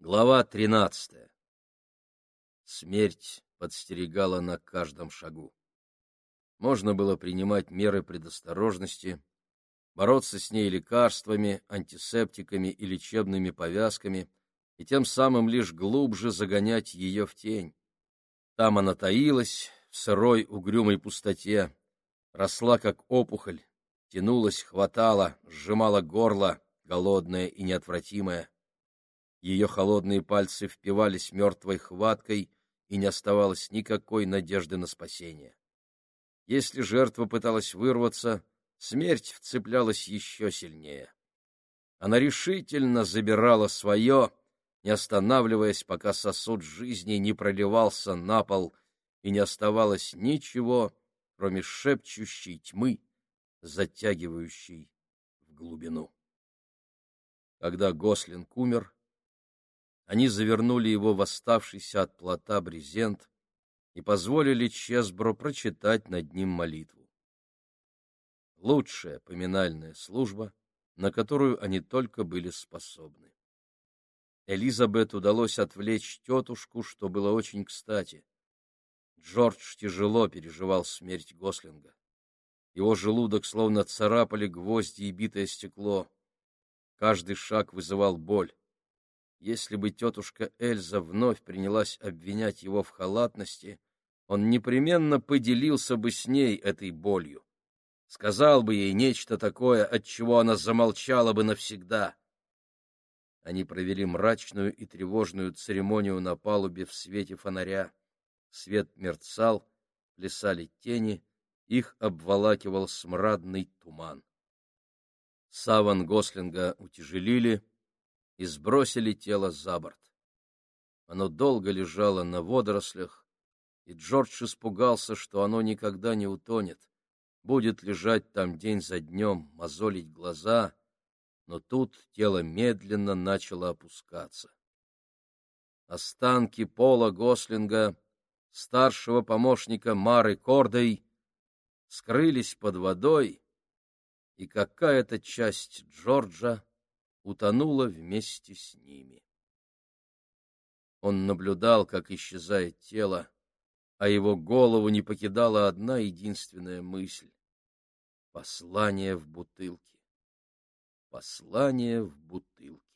Глава тринадцатая. Смерть подстерегала на каждом шагу. Можно было принимать меры предосторожности, бороться с ней лекарствами, антисептиками и лечебными повязками, и тем самым лишь глубже загонять ее в тень. Там она таилась, в сырой угрюмой пустоте, росла как опухоль, тянулась, хватала, сжимала горло, голодная и неотвратимая. Ее холодные пальцы впивались мертвой хваткой, и не оставалось никакой надежды на спасение. Если жертва пыталась вырваться, смерть вцеплялась еще сильнее. Она решительно забирала свое, не останавливаясь, пока сосуд жизни не проливался на пол, и не оставалось ничего, кроме шепчущей тьмы, затягивающей в глубину. Когда Гослинг умер, они завернули его в оставшийся от плота брезент и позволили Чесбро прочитать над ним молитву. Лучшая поминальная служба, на которую они только были способны. Элизабет удалось отвлечь тетушку, что было очень кстати. Джордж тяжело переживал смерть Гослинга. Его желудок словно царапали гвозди и битое стекло. Каждый шаг вызывал боль. Если бы тетушка Эльза вновь принялась обвинять его в халатности, он непременно поделился бы с ней этой болью. Сказал бы ей нечто такое, от чего она замолчала бы навсегда. Они провели мрачную и тревожную церемонию на палубе в свете фонаря. Свет мерцал, плясали тени, их обволакивал смрадный туман. Саван Гослинга утяжелили и сбросили тело за борт. Оно долго лежало на водорослях, и Джордж испугался, что оно никогда не утонет, будет лежать там день за днем, мозолить глаза, но тут тело медленно начало опускаться. Останки Пола Гослинга, старшего помощника Мары Кордой, скрылись под водой, и какая-то часть Джорджа утонула вместе с ними. Он наблюдал, как исчезает тело, а его голову не покидала одна единственная мысль — послание в бутылке. Послание в бутылке.